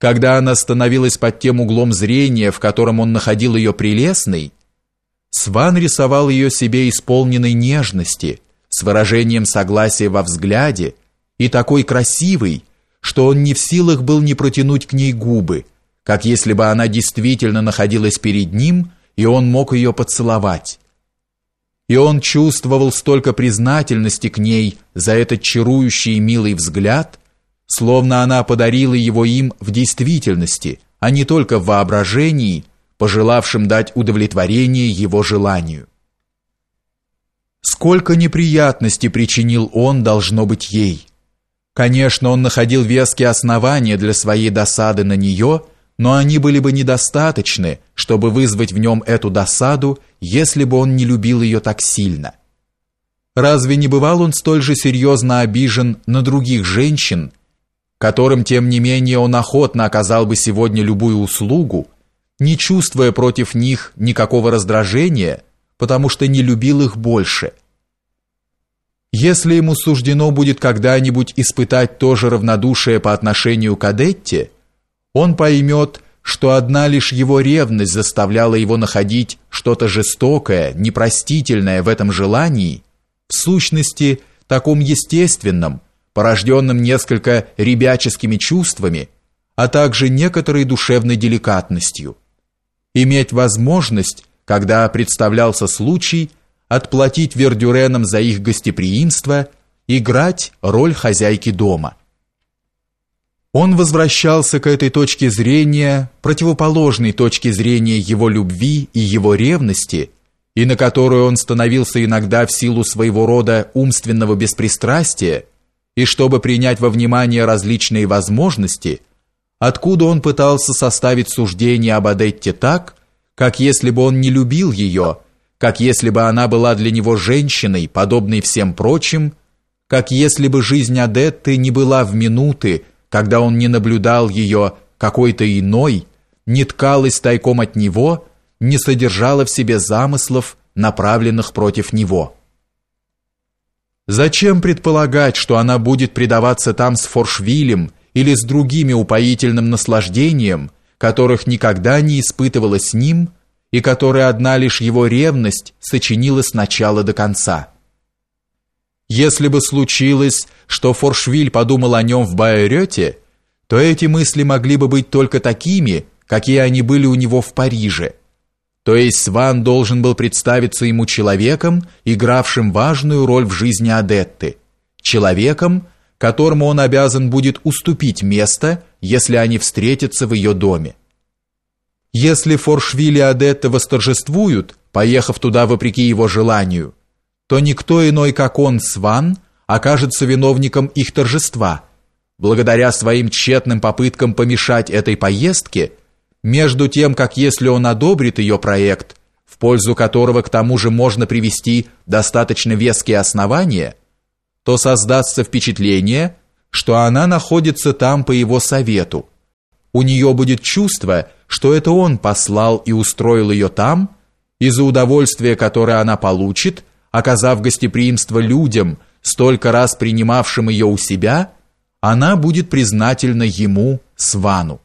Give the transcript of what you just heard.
когда она становилась под тем углом зрения, в котором он находил ее прелестной, Сван рисовал ее себе исполненной нежности, с выражением согласия во взгляде, и такой красивой, что он не в силах был не протянуть к ней губы, как если бы она действительно находилась перед ним, и он мог ее поцеловать. И он чувствовал столько признательности к ней за этот чарующий и милый взгляд, словно она подарила его им в действительности, а не только в воображении, пожелавшим дать удовлетворение его желанию. Сколько неприятностей причинил он, должно быть, ей. Конечно, он находил веские основания для своей досады на нее, но они были бы недостаточны, чтобы вызвать в нем эту досаду, если бы он не любил ее так сильно. Разве не бывал он столь же серьезно обижен на других женщин, которым, тем не менее, он охотно оказал бы сегодня любую услугу, не чувствуя против них никакого раздражения, потому что не любил их больше. Если ему суждено будет когда-нибудь испытать то же равнодушие по отношению к Адетте, он поймет, что одна лишь его ревность заставляла его находить что-то жестокое, непростительное в этом желании, в сущности, таком естественном, порожденным несколько ребяческими чувствами, а также некоторой душевной деликатностью. Иметь возможность, когда представлялся случай, отплатить вердюренам за их гостеприимство, играть роль хозяйки дома. Он возвращался к этой точке зрения, противоположной точке зрения его любви и его ревности, и на которую он становился иногда в силу своего рода умственного беспристрастия, и чтобы принять во внимание различные возможности, откуда он пытался составить суждение об Адетте так, как если бы он не любил ее, как если бы она была для него женщиной, подобной всем прочим, как если бы жизнь Адетты не была в минуты, когда он не наблюдал ее какой-то иной, не ткалась тайком от него, не содержала в себе замыслов, направленных против него. Зачем предполагать, что она будет предаваться там с Форшвилем или с другими упоительным наслаждением, которых никогда не испытывала с ним и которые одна лишь его ревность сочинила с начала до конца? Если бы случилось, что Форшвиль подумал о нем в Байерете, то эти мысли могли бы быть только такими, какие они были у него в Париже – то есть Сван должен был представиться ему человеком, игравшим важную роль в жизни Адетты, человеком, которому он обязан будет уступить место, если они встретятся в ее доме. Если Форшвиль и Адетта восторжествуют, поехав туда вопреки его желанию, то никто иной, как он, Сван, окажется виновником их торжества, благодаря своим тщетным попыткам помешать этой поездке – между тем, как если он одобрит ее проект, в пользу которого к тому же можно привести достаточно веские основания, то создастся впечатление, что она находится там по его совету. У нее будет чувство, что это он послал и устроил ее там, и за удовольствие, которое она получит, оказав гостеприимство людям, столько раз принимавшим ее у себя, она будет признательна ему, Свану.